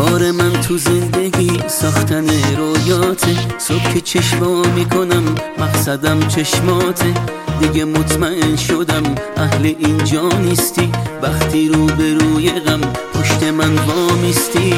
کار من تو زندگی ساختن رویاته صبح که چشما می‌کنم مقصدم چشماته دیگه مطمئن شدم اهل اینجا نیستی. وقتی رو به روی غم پشت من وامیستی.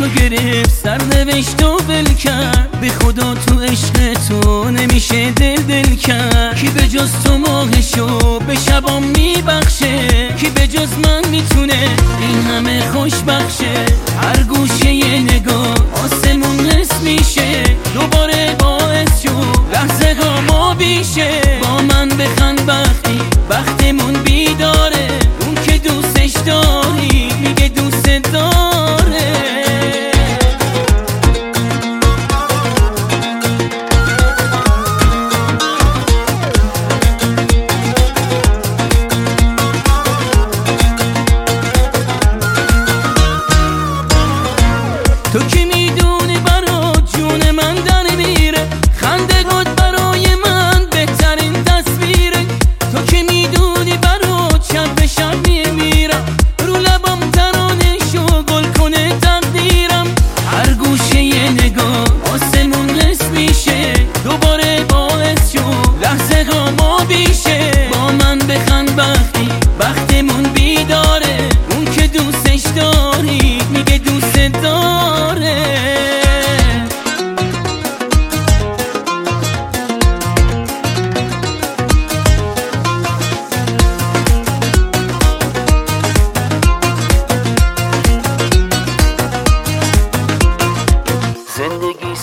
دستاتو گرفت سرنوشت و ول کرد. به خدا تو عشق تو نمیشه دل دل کرد. کی به جز تو ماهشو به شبام میبخشه؟ کی به جز من می‌تونه این همه خوش بخشه؟ هر گوشه یه نگاه آسمون نصف میشه. دوباره باعث شو لحظه ها ما بیشه. با من بخند وقتی وقتمون بیداره. وقتمون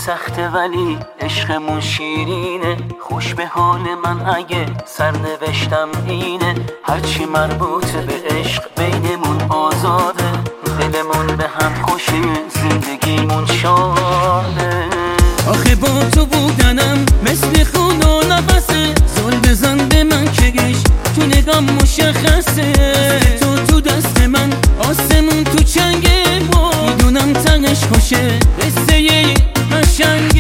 سخته ولی عشقمون شیرینه. خوش به حال من اگه سرنوشتم اینه. هرچی مربوط به عشق بینمون آزاده. دلمون به هم خوشه زندگیمون شاده آخه با تو بودنم مثل خون و نفسه. زل بزن به من که گش تو نگام مشخصه. تو تو دست من آسمون تو چنگ ما. می‌دونم تنش خوشه قصه nişancı